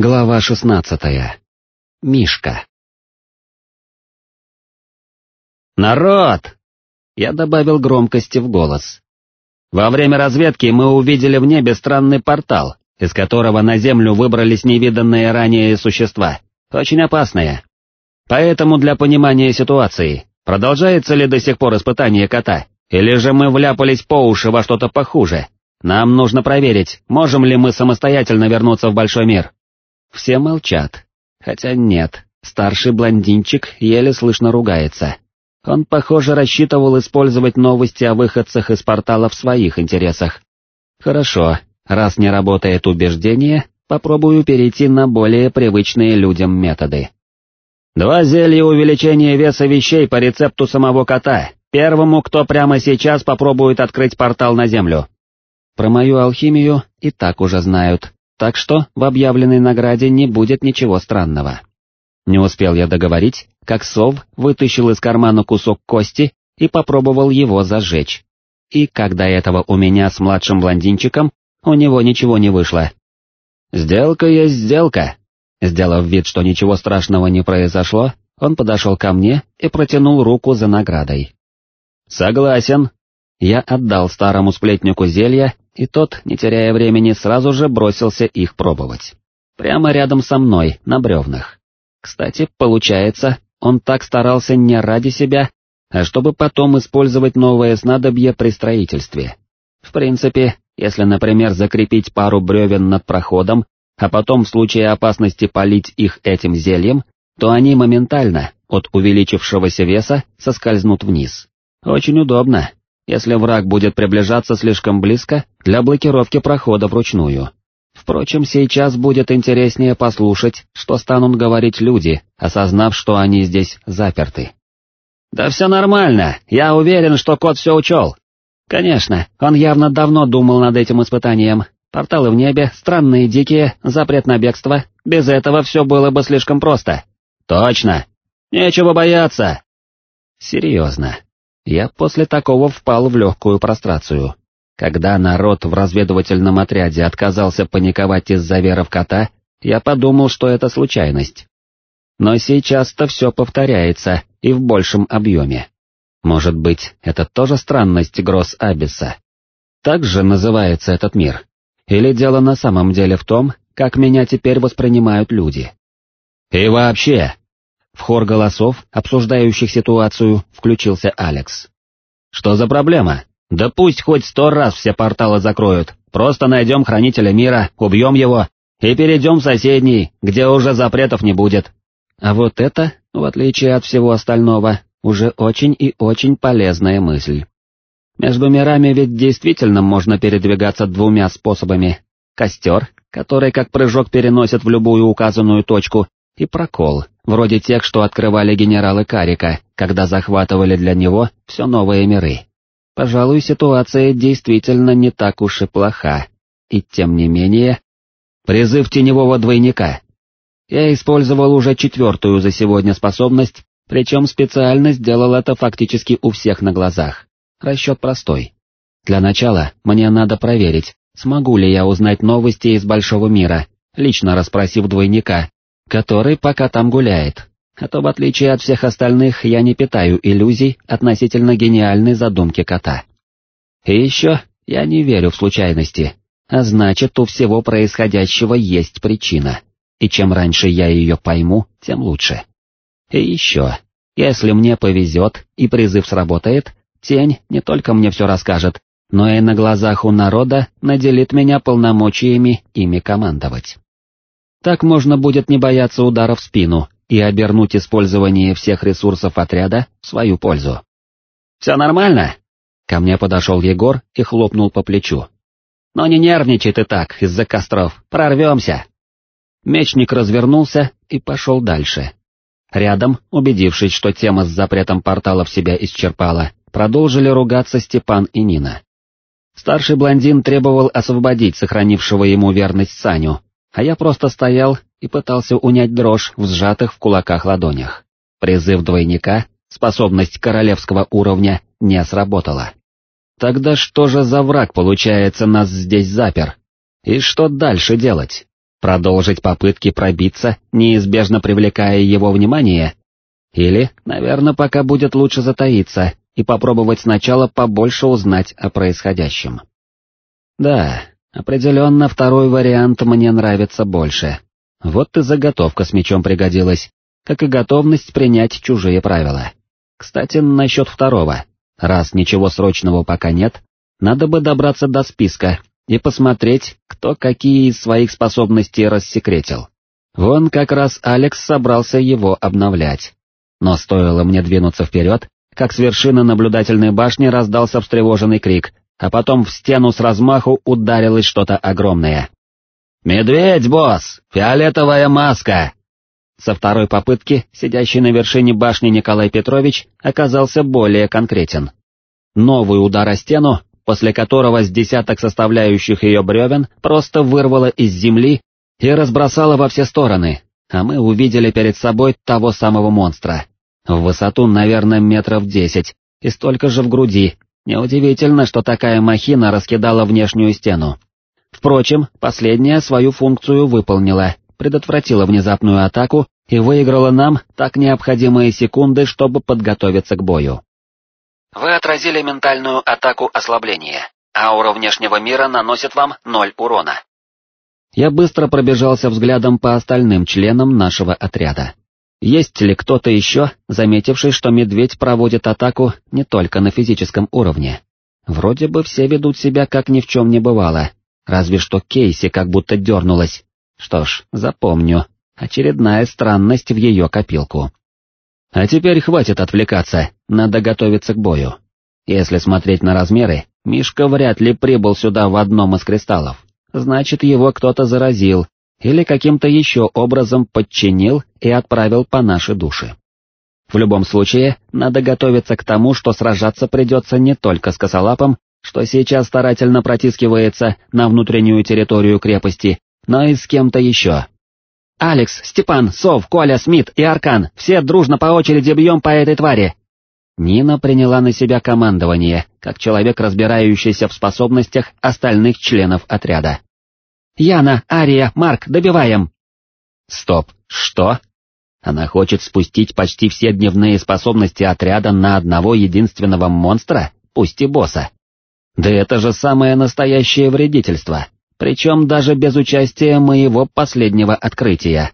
Глава шестнадцатая. Мишка. «Народ!» Я добавил громкости в голос. Во время разведки мы увидели в небе странный портал, из которого на Землю выбрались невиданные ранее существа, очень опасные. Поэтому для понимания ситуации, продолжается ли до сих пор испытание кота, или же мы вляпались по уши во что-то похуже, нам нужно проверить, можем ли мы самостоятельно вернуться в большой мир. Все молчат. Хотя нет, старший блондинчик еле слышно ругается. Он, похоже, рассчитывал использовать новости о выходцах из портала в своих интересах. Хорошо, раз не работает убеждение, попробую перейти на более привычные людям методы. Два зелья увеличения веса вещей по рецепту самого кота, первому, кто прямо сейчас попробует открыть портал на землю. Про мою алхимию и так уже знают, так что в объявленной награде не будет ничего странного. Не успел я договорить, как сов вытащил из кармана кусок кости и попробовал его зажечь. И когда этого у меня с младшим блондинчиком, у него ничего не вышло. «Сделка есть сделка». Сделав вид, что ничего страшного не произошло, он подошел ко мне и протянул руку за наградой. «Согласен». Я отдал старому сплетнику зелья и тот, не теряя времени, сразу же бросился их пробовать. Прямо рядом со мной, на бревнах. Кстати, получается, он так старался не ради себя, а чтобы потом использовать новое снадобье при строительстве. В принципе, если, например, закрепить пару бревен над проходом, а потом в случае опасности полить их этим зельем, то они моментально, от увеличившегося веса, соскользнут вниз. Очень удобно, если враг будет приближаться слишком близко для блокировки прохода вручную. Впрочем, сейчас будет интереснее послушать, что станут говорить люди, осознав, что они здесь заперты. «Да все нормально, я уверен, что кот все учел». Конечно, он явно давно думал над этим испытанием. Порталы в небе, странные дикие, запрет на бегство, без этого все было бы слишком просто. Точно. Нечего бояться. Серьезно, я после такого впал в легкую прострацию. Когда народ в разведывательном отряде отказался паниковать из-за веров кота, я подумал, что это случайность. Но сейчас-то все повторяется, и в большем объеме. Может быть, это тоже странность Гросс Абиса? Так же называется этот мир? Или дело на самом деле в том, как меня теперь воспринимают люди? И вообще, в хор голосов, обсуждающих ситуацию, включился Алекс. «Что за проблема? Да пусть хоть сто раз все порталы закроют, просто найдем Хранителя Мира, убьем его и перейдем в соседний, где уже запретов не будет». А вот это, в отличие от всего остального, уже очень и очень полезная мысль. Между мирами ведь действительно можно передвигаться двумя способами. Костер, который как прыжок переносит в любую указанную точку, и прокол, вроде тех, что открывали генералы Карика, когда захватывали для него все новые миры. Пожалуй, ситуация действительно не так уж и плоха, и тем не менее... Призыв теневого двойника. Я использовал уже четвертую за сегодня способность, причем специально сделал это фактически у всех на глазах. Расчет простой. Для начала мне надо проверить, смогу ли я узнать новости из большого мира, лично расспросив двойника, который пока там гуляет, а то в отличие от всех остальных я не питаю иллюзий относительно гениальной задумки кота. И еще я не верю в случайности, а значит у всего происходящего есть причина, и чем раньше я ее пойму, тем лучше. И еще, если мне повезет и призыв сработает, тень не только мне все расскажет, но и на глазах у народа наделит меня полномочиями ими командовать. Так можно будет не бояться удара в спину и обернуть использование всех ресурсов отряда в свою пользу. «Все нормально?» Ко мне подошел Егор и хлопнул по плечу. «Но не нервничай ты так из-за костров, прорвемся!» Мечник развернулся и пошел дальше. Рядом, убедившись, что тема с запретом порталов себя исчерпала, продолжили ругаться Степан и Нина. Старший блондин требовал освободить сохранившего ему верность Саню, а я просто стоял и пытался унять дрожь в сжатых в кулаках ладонях. Призыв двойника, способность королевского уровня, не сработала. Тогда что же за враг, получается, нас здесь запер? И что дальше делать? Продолжить попытки пробиться, неизбежно привлекая его внимание? Или, наверное, пока будет лучше затаиться и попробовать сначала побольше узнать о происходящем. Да, определенно второй вариант мне нравится больше. Вот и заготовка с мечом пригодилась, как и готовность принять чужие правила. Кстати, насчет второго. Раз ничего срочного пока нет, надо бы добраться до списка и посмотреть, кто какие из своих способностей рассекретил. Вон как раз Алекс собрался его обновлять. Но стоило мне двинуться вперед, как с вершины наблюдательной башни раздался встревоженный крик, а потом в стену с размаху ударилось что-то огромное. «Медведь, босс! Фиолетовая маска!» Со второй попытки сидящий на вершине башни Николай Петрович оказался более конкретен. Новый удар о стену, после которого с десяток составляющих ее бревен просто вырвало из земли и разбросало во все стороны, а мы увидели перед собой того самого монстра. В высоту, наверное, метров десять, и столько же в груди. Неудивительно, что такая махина раскидала внешнюю стену. Впрочем, последняя свою функцию выполнила, предотвратила внезапную атаку и выиграла нам так необходимые секунды, чтобы подготовиться к бою. Вы отразили ментальную атаку ослабления. Аура внешнего мира наносит вам ноль урона. Я быстро пробежался взглядом по остальным членам нашего отряда. Есть ли кто-то еще, заметивший, что медведь проводит атаку не только на физическом уровне? Вроде бы все ведут себя как ни в чем не бывало, разве что Кейси как будто дернулась. Что ж, запомню, очередная странность в ее копилку. А теперь хватит отвлекаться, надо готовиться к бою. Если смотреть на размеры, Мишка вряд ли прибыл сюда в одном из кристаллов. Значит, его кто-то заразил, или каким-то еще образом подчинил и отправил по нашей душе. В любом случае, надо готовиться к тому, что сражаться придется не только с косолапом, что сейчас старательно протискивается на внутреннюю территорию крепости, но и с кем-то еще. «Алекс, Степан, Сов, Коля, Смит и Аркан, все дружно по очереди бьем по этой твари!» Нина приняла на себя командование, как человек, разбирающийся в способностях остальных членов отряда. «Яна, Ария, Марк, добиваем!» «Стоп, что?» Она хочет спустить почти все дневные способности отряда на одного единственного монстра, пусть и босса. Да это же самое настоящее вредительство причем даже без участия моего последнего открытия.